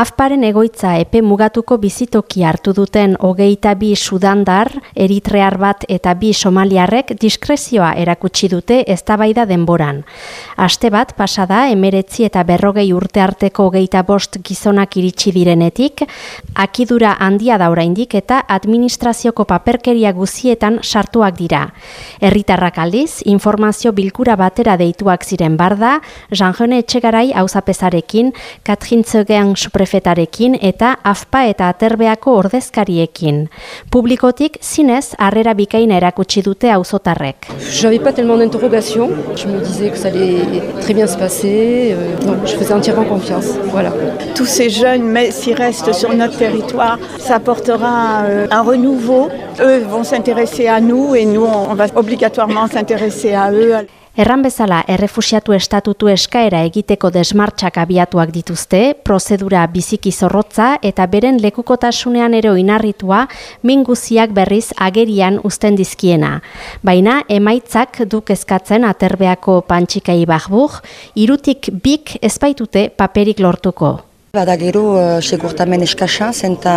Afparen egoitza epe mugatuko bizitoki hartu duten hogeita bi sudandar, eritrear bat eta bi somaliarrek diskrezioa erakutsi dute eztabaida denboran. Aste bat pasada emeretzi eta berrogei urte arteko hogeita bost gizonak iritsi direnetik, akidura handia daura indik eta administrazioko paperkeria guzietan sartuak dira. Herritarrak aldiz, informazio bilkura batera deituak ziren barda, Jean-Jone Etxegarai hauzapezarekin, Katrin Zegean prefetarekin eta afpa eta aterbeako ordezkariekin. Publikotik zinez harrera bikaina erakutsi dute auzotarrek. J'avais pas tellement d'interrogation. Je me disais que ça allait très bien se passer. Euh, donc je faisais entièrement confiance. Voilà. Tous ces jeunes, mais s'ils restent sur notre territoire, ça apportera euh, un renouveau. Eux vont s'intéresser à nous et nous, on va obligatoirement s'intéresser à eux. Erran bezala, errefusiatu estatutu eskaera egiteko desmartxak abiatuak dituzte, prozedura biziki zorrotza eta beren lekukotasunean ero inarritua minguziak berriz agerian uzten dizkiena. Baina, emaitzak duk eskatzen aterbeako pantxikai bahbuk, irutik bik ezpaitute paperik lortuko. Bada gero, uh, segurtamen eskasa, zenta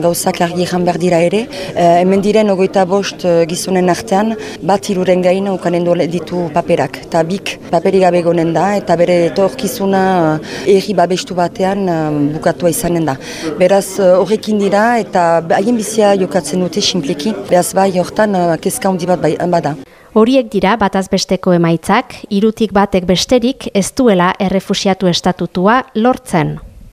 gauzak argi egan behar dira ere. Uh, hemen diren ogoita bost uh, gizonen artean, bat iruren gain ukanen ditu paperak. Eta bik paperi gabe gonen da, eta bere etorkizuna uh, erri babestu batean uh, bukatua izanen da. Beraz, horrekin dira, eta haien bizia jokatzen dute simpleki. Beraz, bai, hortan, uh, kezka hundi bat bai, bada. Horiek dira batazbesteko emaitzak, irutik batek besterik ez duela errefusiatu estatutua lortzen.